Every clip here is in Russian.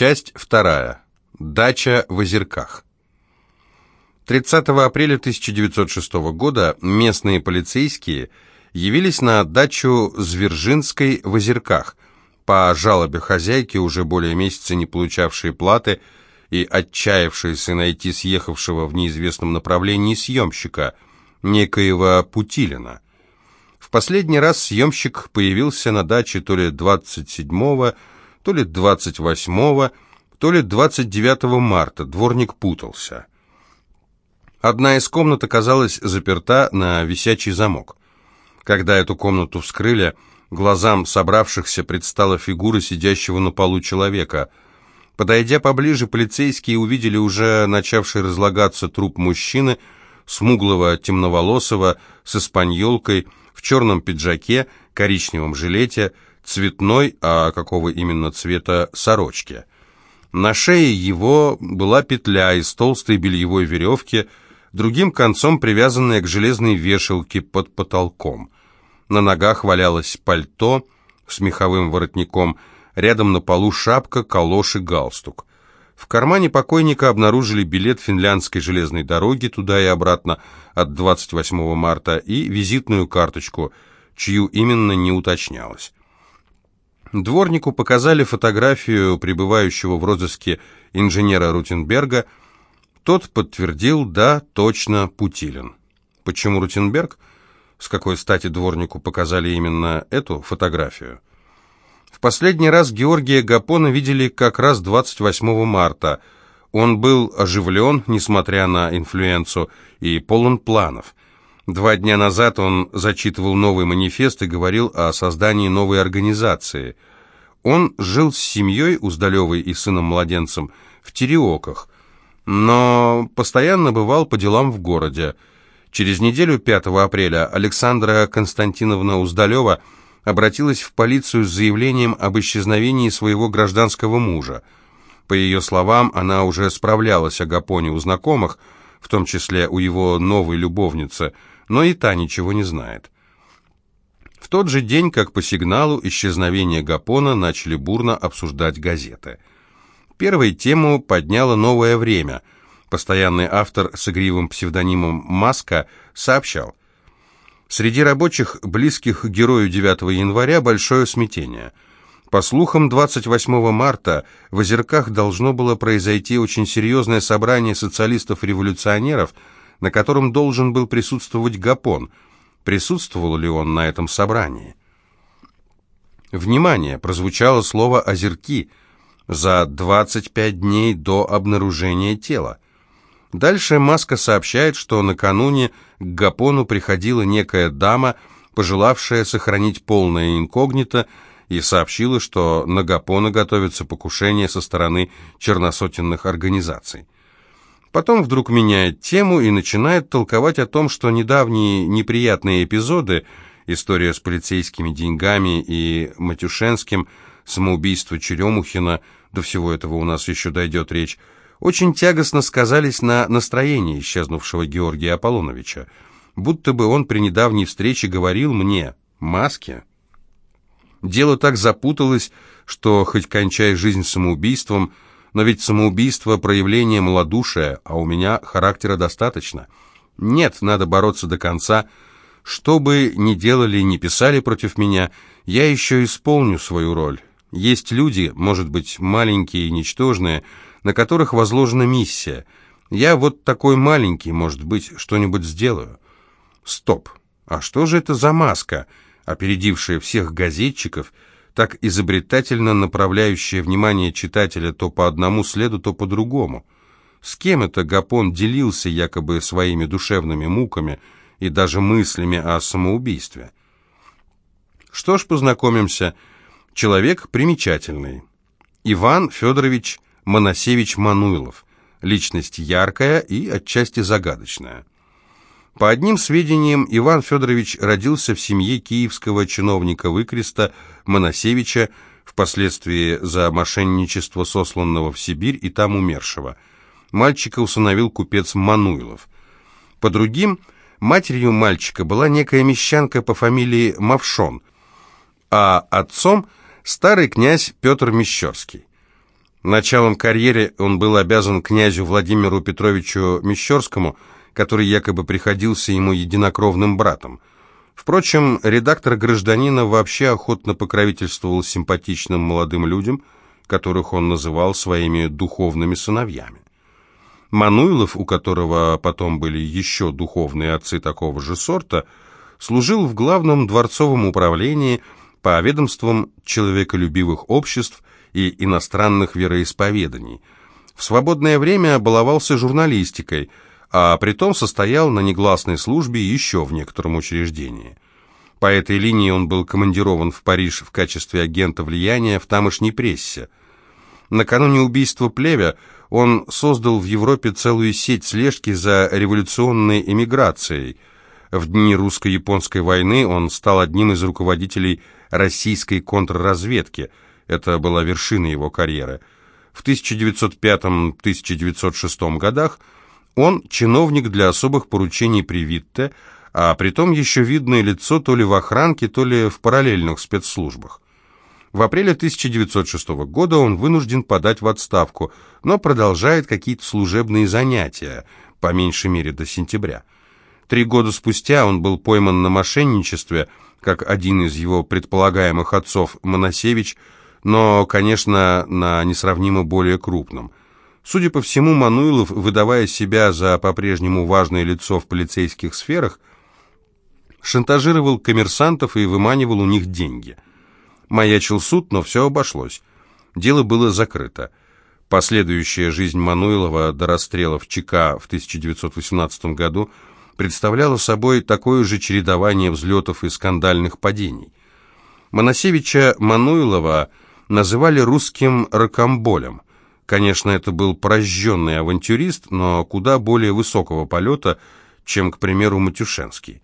Часть вторая. Дача в Озерках. 30 апреля 1906 года местные полицейские явились на дачу Звержинской в Озерках по жалобе хозяйки, уже более месяца не получавшей платы и отчаявшейся найти съехавшего в неизвестном направлении съемщика, некоего Путилина. В последний раз съемщик появился на даче то ли 27-го, то ли 28-го, то ли 29 марта. Дворник путался. Одна из комнат оказалась заперта на висячий замок. Когда эту комнату вскрыли, глазам собравшихся предстала фигура сидящего на полу человека. Подойдя поближе, полицейские увидели уже начавший разлагаться труп мужчины, смуглого, темноволосого, с испаньолкой, в черном пиджаке, коричневом жилете, цветной, а какого именно цвета, сорочки. На шее его была петля из толстой бельевой веревки, другим концом привязанная к железной вешалке под потолком. На ногах валялось пальто с меховым воротником, рядом на полу шапка, калош и галстук. В кармане покойника обнаружили билет финляндской железной дороги туда и обратно от 28 марта и визитную карточку, чью именно не уточнялось. Дворнику показали фотографию пребывающего в розыске инженера Рутенберга. Тот подтвердил, да, точно, Путилин. Почему Рутенберг? С какой стати дворнику показали именно эту фотографию? В последний раз Георгия Гапона видели как раз 28 марта. Он был оживлен, несмотря на инфлюенцию, и полон планов. Два дня назад он зачитывал новый манифест и говорил о создании новой организации. Он жил с семьей Уздалевой и сыном-младенцем в Тереоках, но постоянно бывал по делам в городе. Через неделю, 5 апреля, Александра Константиновна Уздалева обратилась в полицию с заявлением об исчезновении своего гражданского мужа. По ее словам, она уже справлялась о Гапоне у знакомых, в том числе у его новой любовницы – но и та ничего не знает. В тот же день, как по сигналу исчезновения Гапона, начали бурно обсуждать газеты. Первой тему подняло «Новое время». Постоянный автор с игривым псевдонимом «Маска» сообщал, Среди рабочих, близких герою 9 января, большое смятение. По слухам, 28 марта в Озерках должно было произойти очень серьезное собрание социалистов-революционеров – на котором должен был присутствовать Гапон. Присутствовал ли он на этом собрании? Внимание! Прозвучало слово «озерки» за 25 дней до обнаружения тела. Дальше Маска сообщает, что накануне к Гапону приходила некая дама, пожелавшая сохранить полное инкогнито, и сообщила, что на Гапона готовится покушение со стороны черносотенных организаций. Потом вдруг меняет тему и начинает толковать о том, что недавние неприятные эпизоды, история с полицейскими деньгами и Матюшенским, самоубийство Черемухина, до всего этого у нас еще дойдет речь, очень тягостно сказались на настроении исчезнувшего Георгия Аполлоновича, будто бы он при недавней встрече говорил мне «маске». Дело так запуталось, что хоть кончай жизнь самоубийством – но ведь самоубийство – проявление малодушия, а у меня характера достаточно. Нет, надо бороться до конца. Что бы ни делали, ни писали против меня, я еще исполню свою роль. Есть люди, может быть, маленькие и ничтожные, на которых возложена миссия. Я вот такой маленький, может быть, что-нибудь сделаю. Стоп. А что же это за маска, опередившая всех газетчиков – так изобретательно направляющая внимание читателя то по одному следу, то по другому. С кем это Гапон делился якобы своими душевными муками и даже мыслями о самоубийстве? Что ж, познакомимся. Человек примечательный. Иван Федорович Моносевич Мануилов. Личность яркая и отчасти загадочная. По одним сведениям, Иван Федорович родился в семье киевского чиновника Выкреста Моносевича, впоследствии за мошенничество сосланного в Сибирь и там умершего. Мальчика усыновил купец Мануилов. По другим, матерью мальчика была некая мещанка по фамилии Мавшон, а отцом – старый князь Петр Мещерский. Началом карьеры он был обязан князю Владимиру Петровичу Мещерскому, который якобы приходился ему единокровным братом. Впрочем, редактор «Гражданина» вообще охотно покровительствовал симпатичным молодым людям, которых он называл своими духовными сыновьями. Мануилов, у которого потом были еще духовные отцы такого же сорта, служил в главном дворцовом управлении по ведомствам человеколюбивых обществ и иностранных вероисповеданий. В свободное время баловался журналистикой, а притом состоял на негласной службе еще в некотором учреждении. По этой линии он был командирован в Париж в качестве агента влияния в тамошней прессе. Накануне убийства Плевя он создал в Европе целую сеть слежки за революционной эмиграцией. В дни русско-японской войны он стал одним из руководителей российской контрразведки – это была вершина его карьеры. В 1905-1906 годах он чиновник для особых поручений при Витте, а притом еще видное лицо то ли в охранке, то ли в параллельных спецслужбах. В апреле 1906 года он вынужден подать в отставку, но продолжает какие-то служебные занятия, по меньшей мере до сентября. Три года спустя он был пойман на мошенничестве, как один из его предполагаемых отцов, Моносевич, но, конечно, на несравнимо более крупном. Судя по всему, Мануилов, выдавая себя за по-прежнему важное лицо в полицейских сферах, шантажировал коммерсантов и выманивал у них деньги. Маячил суд, но все обошлось. Дело было закрыто. Последующая жизнь Мануилова до расстрела в ЧК в 1918 году представляла собой такое же чередование взлетов и скандальных падений. Моносевича Мануилова называли русским ракомболем. Конечно, это был прожженный авантюрист, но куда более высокого полета, чем, к примеру, Матюшенский.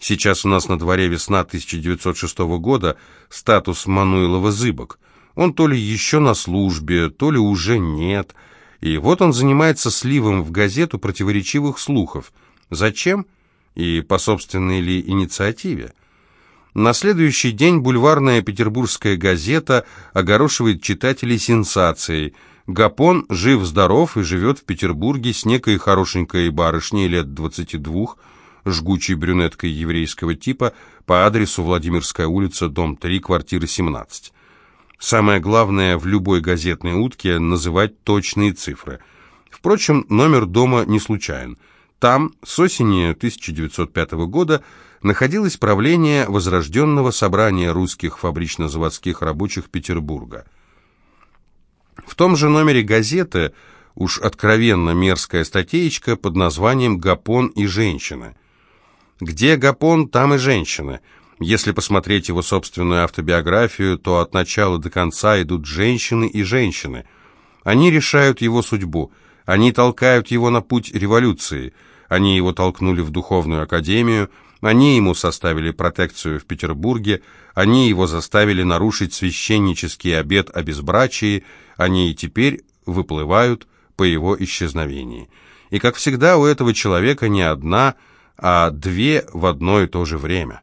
Сейчас у нас на дворе весна 1906 года, статус Мануилова зыбок. Он то ли еще на службе, то ли уже нет. И вот он занимается сливом в газету противоречивых слухов. Зачем? И по собственной ли инициативе? На следующий день бульварная петербургская газета огорошивает читателей сенсацией. Гапон жив-здоров и живет в Петербурге с некой хорошенькой барышней лет 22, жгучей брюнеткой еврейского типа, по адресу Владимирская улица, дом 3, квартира 17. Самое главное в любой газетной утке – называть точные цифры. Впрочем, номер дома не случайен. Там с осени 1905 года находилось правление Возрожденного собрания русских фабрично-заводских рабочих Петербурга. В том же номере газеты уж откровенно мерзкая статейка под названием «Гапон и женщины». Где Гапон, там и женщины. Если посмотреть его собственную автобиографию, то от начала до конца идут женщины и женщины. Они решают его судьбу, они толкают его на путь революции, они его толкнули в духовную академию – они ему составили протекцию в Петербурге, они его заставили нарушить священнический обет о безбрачии, они и теперь выплывают по его исчезновении. И, как всегда, у этого человека не одна, а две в одно и то же время.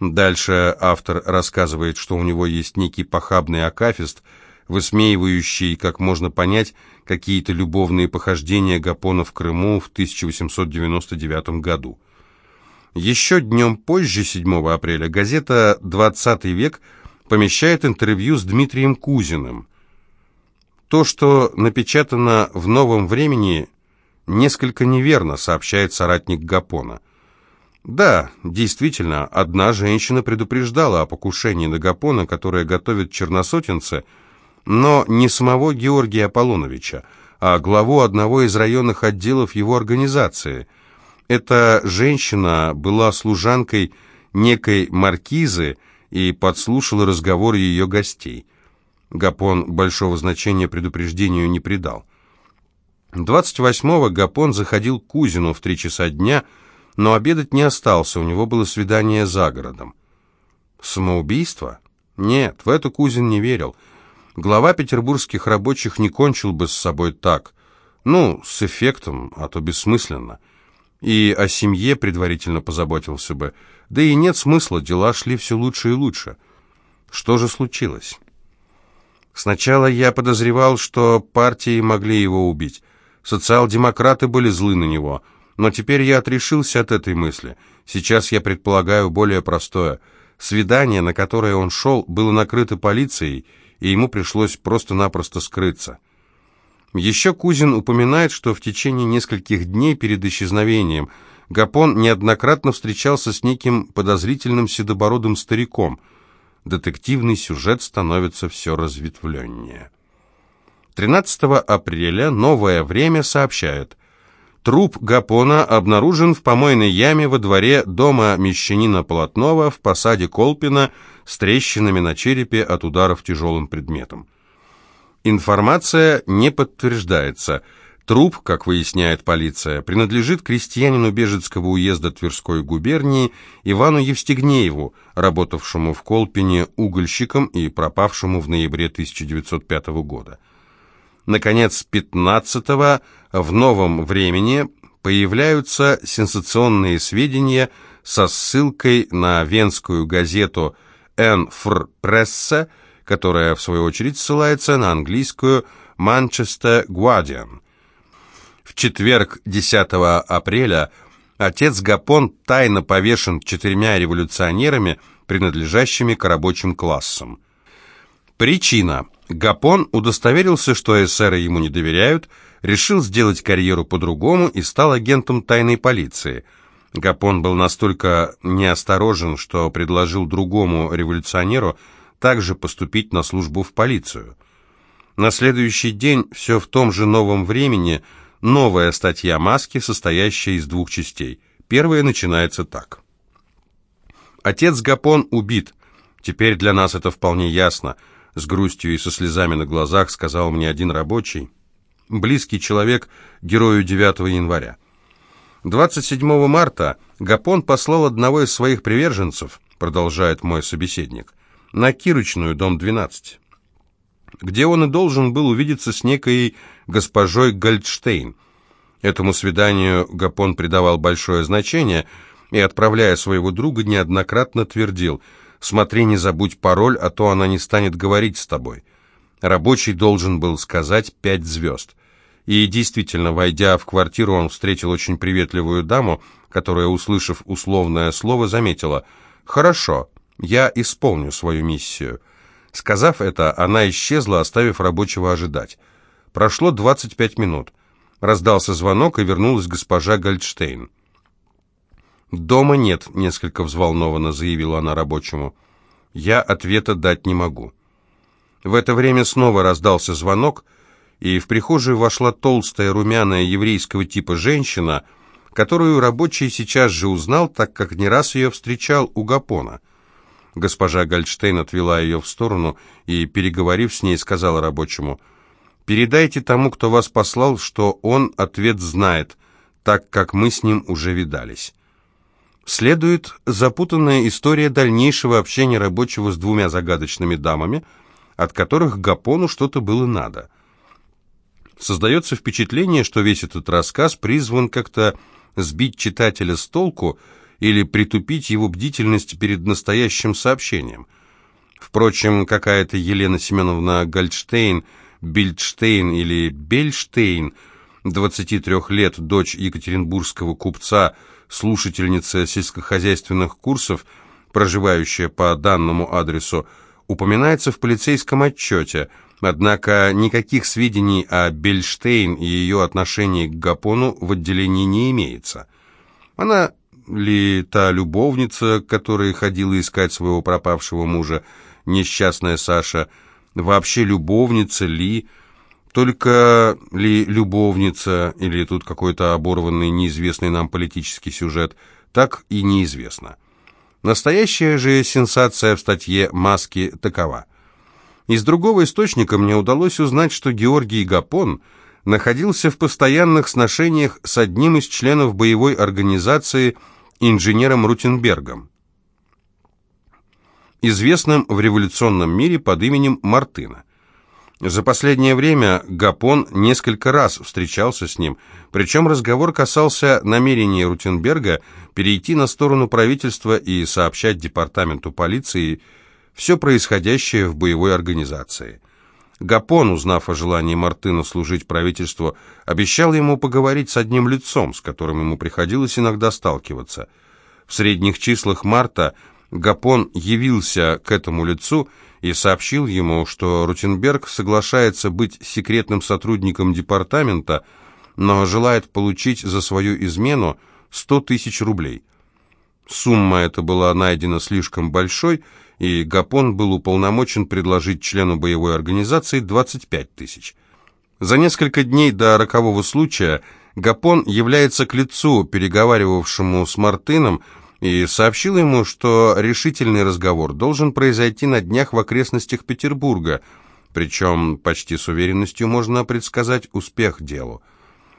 Дальше автор рассказывает, что у него есть некий похабный акафист, высмеивающий, как можно понять, какие-то любовные похождения Гапона в Крыму в 1899 году. Еще днем позже, 7 апреля, газета «20 век» помещает интервью с Дмитрием Кузиным. То, что напечатано в «Новом времени», несколько неверно, сообщает соратник Гапона. Да, действительно, одна женщина предупреждала о покушении на Гапона, которое готовят черносотенцы, но не самого Георгия Аполлоновича, а главу одного из районных отделов его организации – эта женщина была служанкой некой маркизы и подслушала разговоры ее гостей. Гапон большого значения предупреждению не придал. 28-го Гапон заходил к Кузину в три часа дня, но обедать не остался, у него было свидание за городом. Самоубийство? Нет, в это Кузин не верил. Глава петербургских рабочих не кончил бы с собой так. Ну, с эффектом, а то бессмысленно и о семье предварительно позаботился бы. Да и нет смысла, дела шли все лучше и лучше. Что же случилось? Сначала я подозревал, что партии могли его убить. Социал-демократы были злы на него. Но теперь я отрешился от этой мысли. Сейчас я предполагаю более простое. Свидание, на которое он шел, было накрыто полицией, и ему пришлось просто-напросто скрыться. Еще Кузин упоминает, что в течение нескольких дней перед исчезновением Гапон неоднократно встречался с неким подозрительным седобородым стариком. Детективный сюжет становится все разветвленнее. 13 апреля «Новое время» сообщает. Труп Гапона обнаружен в помойной яме во дворе дома мещанина Полотнова в посаде Колпина с трещинами на черепе от ударов тяжелым предметом. Информация не подтверждается. Труп, как выясняет полиция, принадлежит крестьянину Бежецкого уезда Тверской губернии Ивану Евстигнееву, работавшему в Колпине угольщиком и пропавшему в ноябре 1905 года. Наконец, 15-го в новом времени появляются сенсационные сведения со ссылкой на венскую газету «Энфр Пресса», которая, в свою очередь, ссылается на английскую «Манчестер Guardian». В четверг, 10 апреля, отец Гапон тайно повешен четырьмя революционерами, принадлежащими к рабочим классам. Причина. Гапон удостоверился, что эсеры ему не доверяют, решил сделать карьеру по-другому и стал агентом тайной полиции. Гапон был настолько неосторожен, что предложил другому революционеру также поступить на службу в полицию. На следующий день, все в том же новом времени, новая статья «Маски», состоящая из двух частей. Первая начинается так. «Отец Гапон убит. Теперь для нас это вполне ясно», — с грустью и со слезами на глазах сказал мне один рабочий, близкий человек герою 9 января. 27 марта Гапон послал одного из своих приверженцев, продолжает мой собеседник, на Кирочную, дом 12, где он и должен был увидеться с некой госпожой Гольдштейн. Этому свиданию Гапон придавал большое значение и, отправляя своего друга, неоднократно твердил «Смотри, не забудь пароль, а то она не станет говорить с тобой». Рабочий должен был сказать «пять звезд». И действительно, войдя в квартиру, он встретил очень приветливую даму, которая, услышав условное слово, заметила «Хорошо, я исполню свою миссию». Сказав это, она исчезла, оставив рабочего ожидать. Прошло 25 минут. Раздался звонок, и вернулась госпожа Гольдштейн. «Дома нет», — несколько взволнованно заявила она рабочему. «Я ответа дать не могу». В это время снова раздался звонок, и в прихожую вошла толстая, румяная, еврейского типа женщина, которую рабочий сейчас же узнал, так как не раз ее встречал у Гапона. Госпожа Гольдштейн отвела ее в сторону и, переговорив с ней, сказала рабочему, «Передайте тому, кто вас послал, что он ответ знает, так как мы с ним уже видались». Следует запутанная история дальнейшего общения рабочего с двумя загадочными дамами, от которых Гапону что-то было надо. Создается впечатление, что весь этот рассказ призван как-то сбить читателя с толку или притупить его бдительность перед настоящим сообщением. Впрочем, какая-то Елена Семеновна Гольдштейн, Бильдштейн или Бельштейн, 23 лет, дочь екатеринбургского купца, слушательница сельскохозяйственных курсов, проживающая по данному адресу, упоминается в полицейском отчете, однако никаких сведений о Бельштейн и ее отношении к Гапону в отделении не имеется. Она ли та любовница, которая ходила искать своего пропавшего мужа, несчастная Саша, вообще любовница ли, только ли любовница, или тут какой-то оборванный, неизвестный нам политический сюжет, так и неизвестно. Настоящая же сенсация в статье «Маски» такова. Из другого источника мне удалось узнать, что Георгий Гапон находился в постоянных сношениях с одним из членов боевой организации инженером Рутенбергом, известным в революционном мире под именем Мартына. За последнее время Гапон несколько раз встречался с ним, причем разговор касался намерения Рутенберга перейти на сторону правительства и сообщать департаменту полиции все происходящее в боевой организации. Гапон, узнав о желании Мартына служить правительству, обещал ему поговорить с одним лицом, с которым ему приходилось иногда сталкиваться. В средних числах марта Гапон явился к этому лицу и сообщил ему, что Рутенберг соглашается быть секретным сотрудником департамента, но желает получить за свою измену 100 тысяч рублей. Сумма эта была найдена слишком большой, и Гапон был уполномочен предложить члену боевой организации 25 тысяч. За несколько дней до рокового случая Гапон является к лицу, переговаривавшему с Мартыном, и сообщил ему, что решительный разговор должен произойти на днях в окрестностях Петербурга, причем почти с уверенностью можно предсказать успех делу.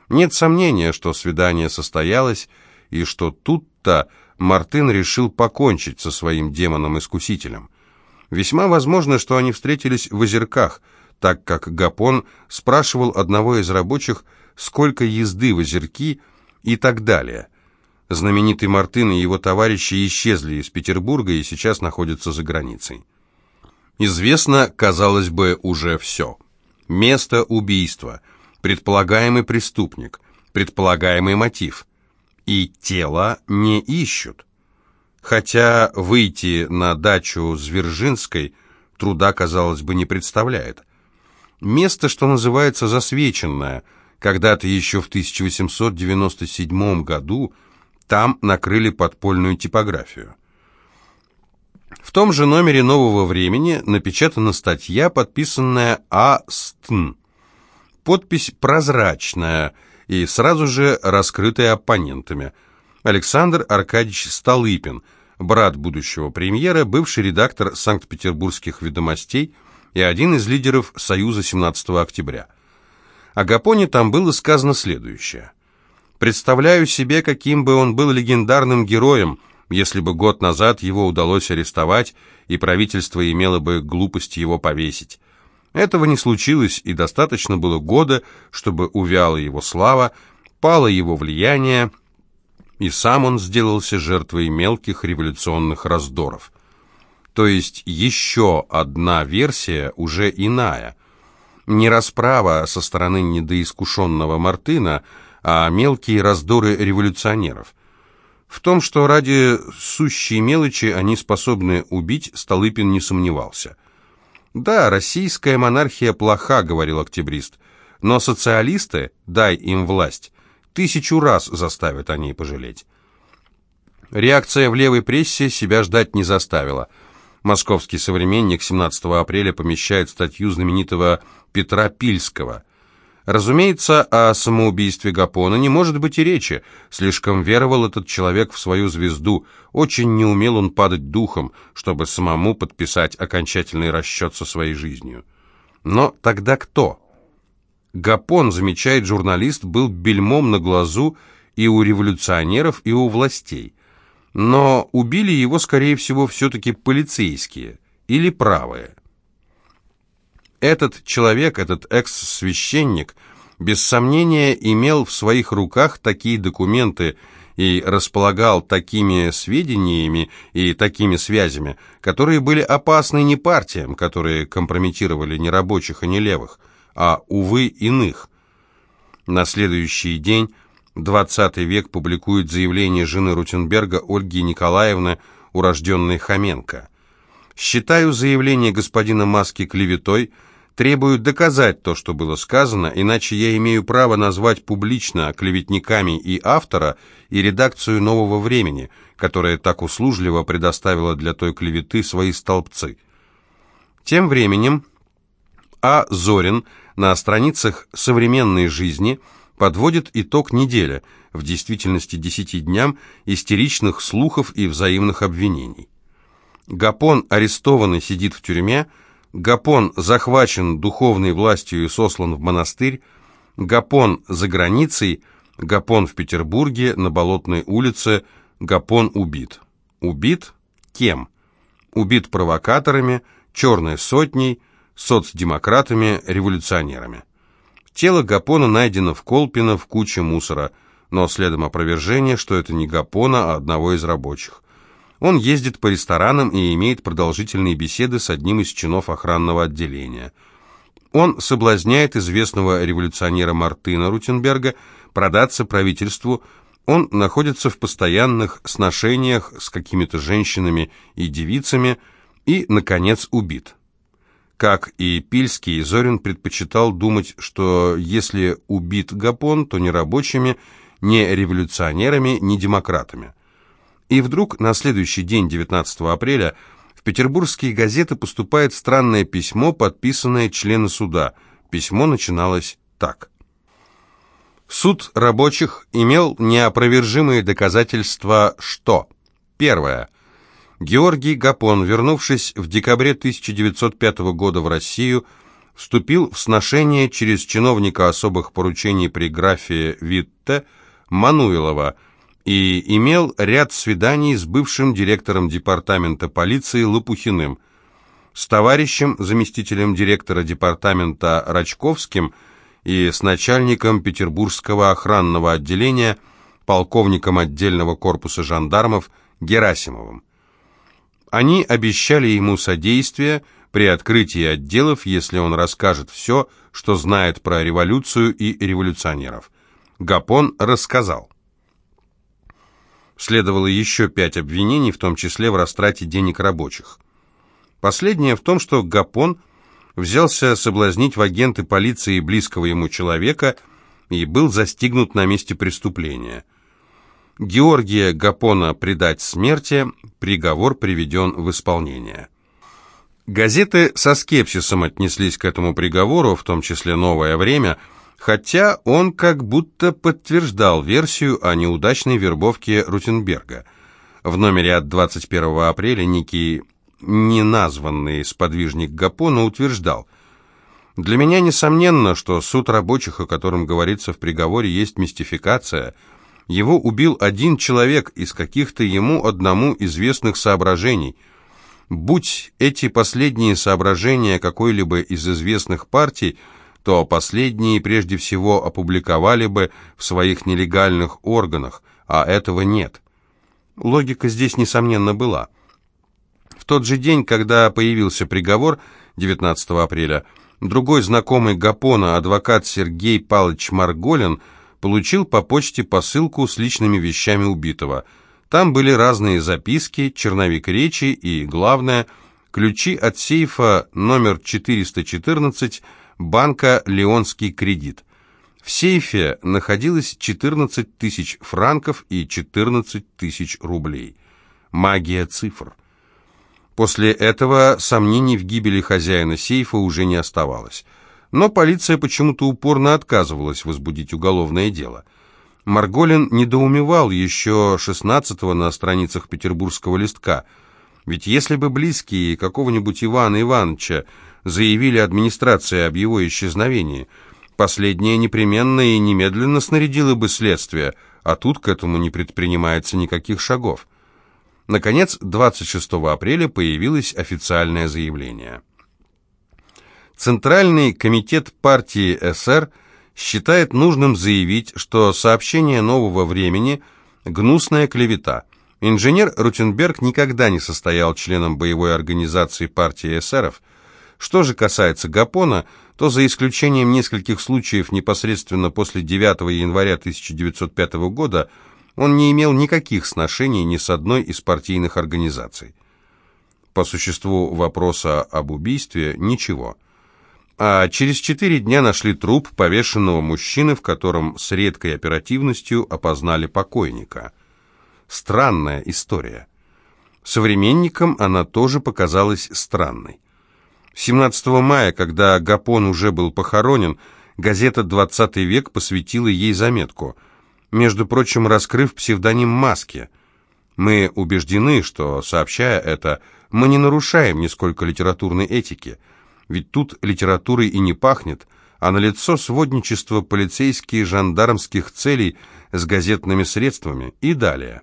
Нет сомнения, что свидание состоялось, и что тут-то Мартын решил покончить со своим демоном-искусителем. Весьма возможно, что они встретились в озерках, так как Гапон спрашивал одного из рабочих, сколько езды в озерки и так далее. Знаменитый Мартын и его товарищи исчезли из Петербурга и сейчас находятся за границей. Известно, казалось бы, уже все. Место убийства, предполагаемый преступник, предполагаемый мотив – и тело не ищут. Хотя выйти на дачу Звержинской труда, казалось бы, не представляет. Место, что называется, засвеченное. Когда-то еще в 1897 году там накрыли подпольную типографию. В том же номере «Нового времени» напечатана статья, подписанная А. Стн. Подпись прозрачная – и сразу же раскрытые оппонентами. Александр Аркадьевич Столыпин, брат будущего премьера, бывший редактор Санкт-Петербургских ведомостей и один из лидеров Союза 17 октября. О Гапоне там было сказано следующее. «Представляю себе, каким бы он был легендарным героем, если бы год назад его удалось арестовать, и правительство имело бы глупость его повесить. Этого не случилось, и достаточно было года, чтобы увяла его слава, пало его влияние, и сам он сделался жертвой мелких революционных раздоров. То есть еще одна версия, уже иная. Не расправа со стороны недоискушенного Мартына, а мелкие раздоры революционеров. В том, что ради сущей мелочи они способны убить, Столыпин не сомневался – «Да, российская монархия плоха», — говорил октябрист, «но социалисты, дай им власть, тысячу раз заставят о ней пожалеть». Реакция в левой прессе себя ждать не заставила. Московский современник 17 апреля помещает статью знаменитого Петра Пильского. Разумеется, о самоубийстве Гапона не может быть и речи. Слишком веровал этот человек в свою звезду. Очень не умел он падать духом, чтобы самому подписать окончательный расчет со своей жизнью. Но тогда кто? Гапон, замечает журналист, был бельмом на глазу и у революционеров, и у властей. Но убили его, скорее всего, все-таки полицейские или правые. Этот человек, этот экс-священник, без сомнения имел в своих руках такие документы и располагал такими сведениями и такими связями, которые были опасны не партиям, которые компрометировали не рабочих и не левых, а, увы, иных. На следующий день 20 век публикует заявление жены Рутенберга Ольги Николаевны, урожденной Хоменко. «Считаю заявление господина Маски клеветой», требуют доказать то, что было сказано, иначе я имею право назвать публично клеветниками и автора, и редакцию «Нового времени», которая так услужливо предоставила для той клеветы свои столбцы. Тем временем А. Зорин на страницах «Современной жизни» подводит итог недели, в действительности десяти дням, истеричных слухов и взаимных обвинений. Гапон, арестованный, сидит в тюрьме, Гапон захвачен духовной властью и сослан в монастырь, Гапон за границей, Гапон в Петербурге, на Болотной улице, Гапон убит. Убит кем? Убит провокаторами, черной сотней, соцдемократами, революционерами. Тело Гапона найдено в Колпино в куче мусора, но следом опровержение, что это не Гапона, а одного из рабочих. Он ездит по ресторанам и имеет продолжительные беседы с одним из чинов охранного отделения. Он соблазняет известного революционера Мартына Рутенберга продаться правительству. Он находится в постоянных сношениях с какими-то женщинами и девицами и, наконец, убит. Как и Пильский, Зорин предпочитал думать, что если убит Гапон, то не рабочими, не революционерами, не демократами. И вдруг на следующий день, 19 апреля, в петербургские газеты поступает странное письмо, подписанное членом суда. Письмо начиналось так. Суд рабочих имел неопровержимые доказательства, что Первое. Георгий Гапон, вернувшись в декабре 1905 года в Россию, вступил в сношение через чиновника особых поручений при графе Витте Мануилова и имел ряд свиданий с бывшим директором департамента полиции Лопухиным, с товарищем, заместителем директора департамента Рачковским и с начальником Петербургского охранного отделения, полковником отдельного корпуса жандармов Герасимовым. Они обещали ему содействие при открытии отделов, если он расскажет все, что знает про революцию и революционеров. Гапон рассказал. Следовало еще пять обвинений, в том числе в растрате денег рабочих. Последнее в том, что Гапон взялся соблазнить в агенты полиции близкого ему человека и был застигнут на месте преступления – Георгия Гапона предать смерти, приговор приведен в исполнение. Газеты со скепсисом отнеслись к этому приговору, в том числе «Новое время», хотя он как будто подтверждал версию о неудачной вербовке Рутенберга. В номере от 21 апреля некий неназванный сподвижник Гапона утверждал «Для меня несомненно, что суд рабочих, о котором говорится в приговоре, есть мистификация – его убил один человек из каких-то ему одному известных соображений. Будь эти последние соображения какой-либо из известных партий, то последние прежде всего опубликовали бы в своих нелегальных органах, а этого нет. Логика здесь, несомненно, была. В тот же день, когда появился приговор, 19 апреля, другой знакомый Гапона, адвокат Сергей Павлович Марголин, получил по почте посылку с личными вещами убитого. Там были разные записки, черновик речи и, главное, ключи от сейфа номер 414 банка «Леонский кредит». В сейфе находилось 14 тысяч франков и 14 тысяч рублей. Магия цифр. После этого сомнений в гибели хозяина сейфа уже не оставалось но полиция почему-то упорно отказывалась возбудить уголовное дело. Марголин недоумевал еще 16-го на страницах петербургского листка. Ведь если бы близкие какого-нибудь Ивана Ивановича заявили администрации об его исчезновении, последняя непременно и немедленно снарядила бы следствие, а тут к этому не предпринимается никаких шагов. Наконец, 26 апреля появилось официальное заявление. Центральный комитет партии СР считает нужным заявить, что сообщение нового времени – гнусная клевета. Инженер Рутенберг никогда не состоял членом боевой организации партии эсеров. Что же касается Гапона, то за исключением нескольких случаев непосредственно после 9 января 1905 года он не имел никаких сношений ни с одной из партийных организаций. По существу вопроса об убийстве – ничего – а через четыре дня нашли труп повешенного мужчины, в котором с редкой оперативностью опознали покойника. Странная история. Современникам она тоже показалась странной. 17 мая, когда Гапон уже был похоронен, газета «20 век» посвятила ей заметку, между прочим, раскрыв псевдоним Маски. Мы убеждены, что, сообщая это, мы не нарушаем нисколько литературной этики – ведь тут литературой и не пахнет, а налицо сводничество полицейских и жандармских целей с газетными средствами и далее.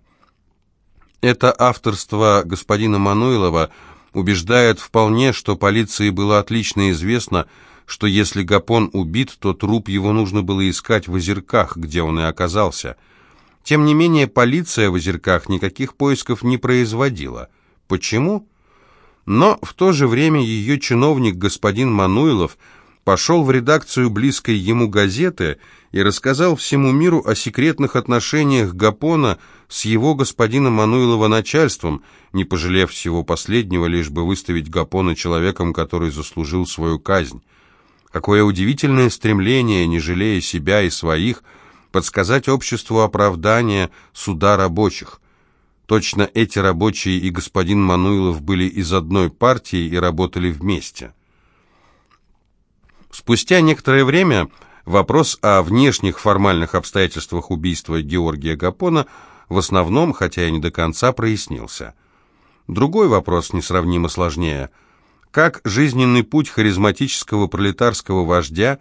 Это авторство господина Мануилова убеждает вполне, что полиции было отлично известно, что если Гапон убит, то труп его нужно было искать в озерках, где он и оказался. Тем не менее, полиция в озерках никаких поисков не производила. Почему? Но в то же время ее чиновник господин Мануилов пошел в редакцию близкой ему газеты и рассказал всему миру о секретных отношениях Гапона с его господином Мануилова начальством, не пожалев всего последнего, лишь бы выставить Гапона человеком, который заслужил свою казнь. Какое удивительное стремление, не жалея себя и своих, подсказать обществу оправдание суда рабочих. Точно эти рабочие и господин Мануилов были из одной партии и работали вместе. Спустя некоторое время вопрос о внешних формальных обстоятельствах убийства Георгия Гапона в основном, хотя и не до конца, прояснился. Другой вопрос несравнимо сложнее. Как жизненный путь харизматического пролетарского вождя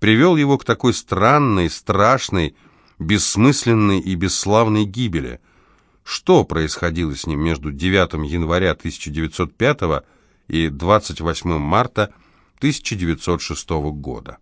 привел его к такой странной, страшной, бессмысленной и бесславной гибели? Что происходило с ним между 9 января 1905 и 28 марта 1906 года?